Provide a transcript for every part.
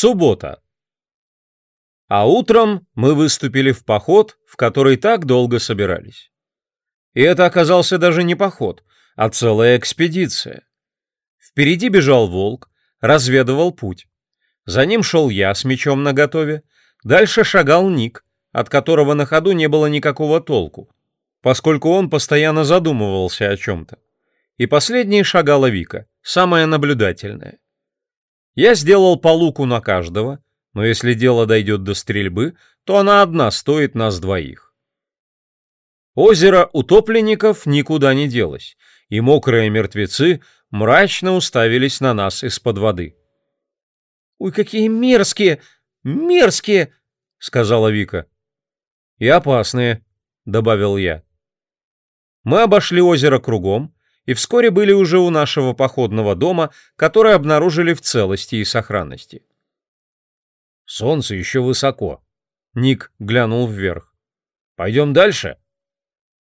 Суббота. А утром мы выступили в поход, в который так долго собирались. И это оказался даже не поход, а целая экспедиция. Впереди бежал волк, разведывал путь. За ним шел я с мечом наготове, дальше шагал Ник, от которого на ходу не было никакого толку, поскольку он постоянно задумывался о чем-то. И последней шагала Вика, самая наблюдательная. Я сделал полуку на каждого, но если дело дойдет до стрельбы, то она одна стоит нас двоих. Озеро утопленников никуда не делось, и мокрые мертвецы мрачно уставились на нас из-под воды. «Ой, какие мерзкие! Мерзкие!» — сказала Вика. «И опасные», — добавил я. Мы обошли озеро кругом, и вскоре были уже у нашего походного дома, который обнаружили в целости и сохранности. «Солнце еще высоко», — Ник глянул вверх. «Пойдем дальше?»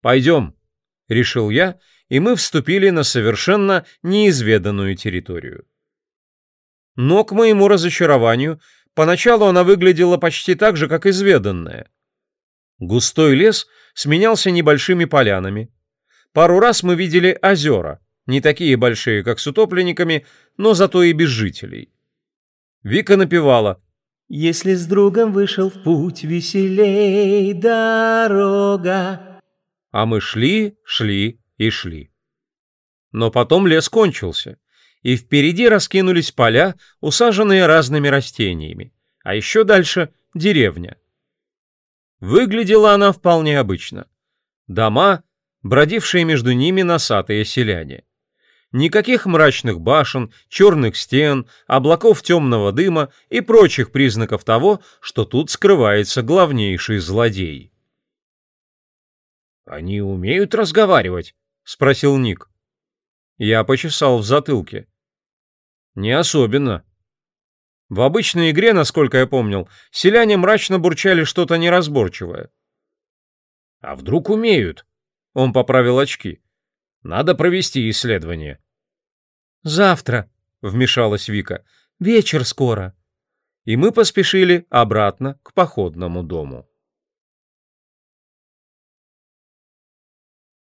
«Пойдем», — решил я, и мы вступили на совершенно неизведанную территорию. Но, к моему разочарованию, поначалу она выглядела почти так же, как изведанная. Густой лес сменялся небольшими полянами, Пару раз мы видели озера, не такие большие, как с утопленниками, но зато и без жителей. Вика напевала «Если с другом вышел в путь, веселей дорога». А мы шли, шли и шли. Но потом лес кончился, и впереди раскинулись поля, усаженные разными растениями, а еще дальше — деревня. Выглядела она вполне обычно. Дома — бродившие между ними носатые селяне. Никаких мрачных башен, черных стен, облаков темного дыма и прочих признаков того, что тут скрывается главнейший злодей. «Они умеют разговаривать?» — спросил Ник. Я почесал в затылке. «Не особенно». В обычной игре, насколько я помнил, селяне мрачно бурчали что-то неразборчивое. «А вдруг умеют?» Он поправил очки. «Надо провести исследование». «Завтра», — вмешалась Вика. «Вечер скоро». И мы поспешили обратно к походному дому.